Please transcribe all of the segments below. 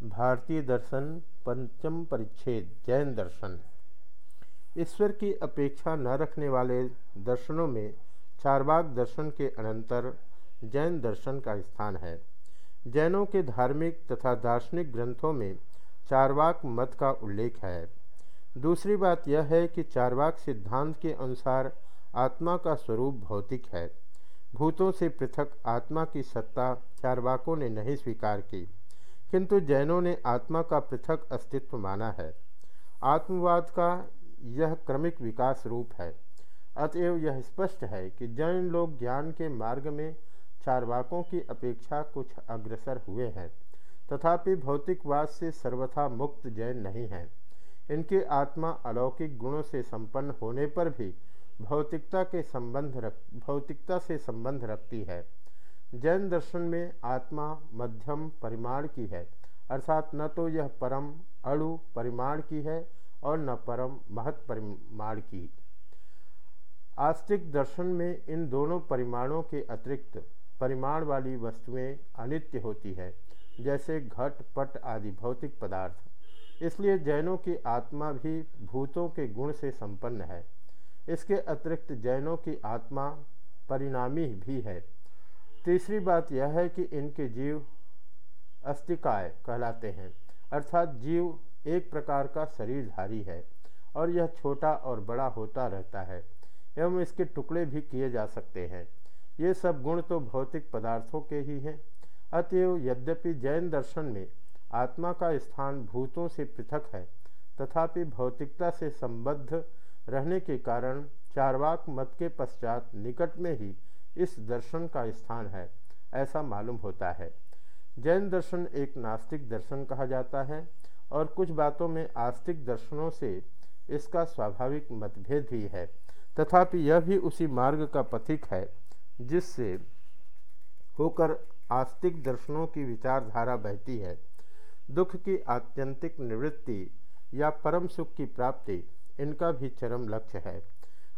भारतीय दर्शन पंचम परिच्छेद, जैन दर्शन। ईश्वर की अपेक्षा न रखने वाले दर्शनों में चारवाक दर्शन के अनंतर जैन दर्शन का स्थान है। जैनों के धार्मिक तथा दार्शनिक ग्रंथों में चारवाक मत का उल्लेख है। दूसरी बात यह है कि चारवाक सिद्धांत के अनुसार आत्मा का स्वरूप भौतिक है। भूतों से पृथक आत्मा की सत्ता चारवाकों ने नहीं स्वीकार की। किंतु जैनों ने आत्मा का पृथक अस्तित्व माना है। आत्मवाद का यह क्रमिक विकास रूप है। अतएव यह स्पष्ट है कि जैन लोग ज्ञान के मार्ग में चारवाकों की अपेक्षा कुछ अग्रसर हुए हैं। तथापि भौतिकवाद से सर्वथा मुक्त जैन नहीं हैं। इनकी आत्मा अलौकिक गुणों से संपन्न होने पर भी भौतिकता के संबंध रख, भौतिकता से संबंध रखती है। जैन दर्शन में आत्मा मध्यम परिमाण की है, अर्थात न तो यह परम अणु परिमाण की है और न परम महत परिमाण की। आस्तिक दर्शन में इन दोनों परिमाणों के अतिरिक्त परिमाण वाली वस्तुएँ अनित्य होती है, जैसे घट, पट आदि भौतिक पदार्थ। इसलिए जैनों की आत्मा भी भूतों के गुण से संपन्न है। इसके अतिरिक्त जैनों की आत्मा परिणामी भी है। तीसरी बात यह है कि इनके जीव अस्तिकाय कहलाते हैं, अर्थात जीव एक प्रकार का शरीरधारी है और यह छोटा और बड़ा होता रहता है एवं इसके टुकड़े भी किए जा सकते हैं। ये सब गुण तो भौतिक पदार्थों के ही हैं। अतएव यद्यपि जैन दर्शन में आत्मा का स्थान भूतों से पृथक है, तथापि भौतिकता से संबद्ध रहने के कारण चारवाक मत के पश्चात निकट में ही इस दर्शन का स्थान है, ऐसा मालूम होता है। जैन दर्शन एक नास्तिक दर्शन कहा जाता है और कुछ बातों में आस्तिक दर्शनों से इसका स्वाभाविक मतभेद भी है। तथापि यह भी उसी मार्ग का पथिक है, जिससे होकर आस्तिक दर्शनों की विचारधारा बहती है। दुख की आत्यंतिक निवृत्ति या परम सुख की प्राप्ति, इनका भी चरम लक्ष्य है।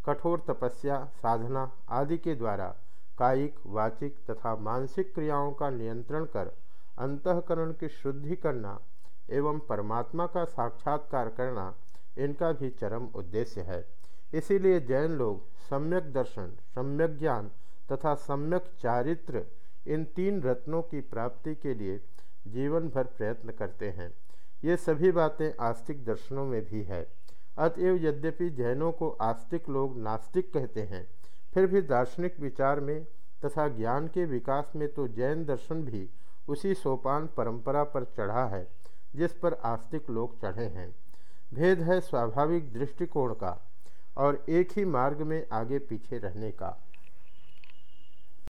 कठोर तपस्या, साधना आदि के द्वारा कायिक वाचिक तथा मानसिक क्रियाओं का नियंत्रण कर, अंतकरण की शुद्धि करना एवं परमात्मा का साक्षात्कार करना इनका भी चरम उद्देश्य है। इसीलिए जैन लोग सम्यक दर्शन, सम्यक ज्ञान तथा सम्यक चारित्र इन तीन रत्नों की प्राप्ति के लिए जीवन भर प्रयत्न करते हैं। ये सभी बातें आस्तिक दर्शनों में भी है। अतएव यद्यपि जैनों को आस्तिक लोग नास्तिक कहते हैं फिर भी दार्शनिक विचार में तथा ज्ञान के विकास में तो जैन दर्शन भी उसी सोपान परंपरा पर चढ़ा है, जिस पर आस्तिक लोग चढ़े हैं। भेद है स्वाभाविक दृष्टिकोण का और एक ही मार्ग में आगे पीछे रहने का।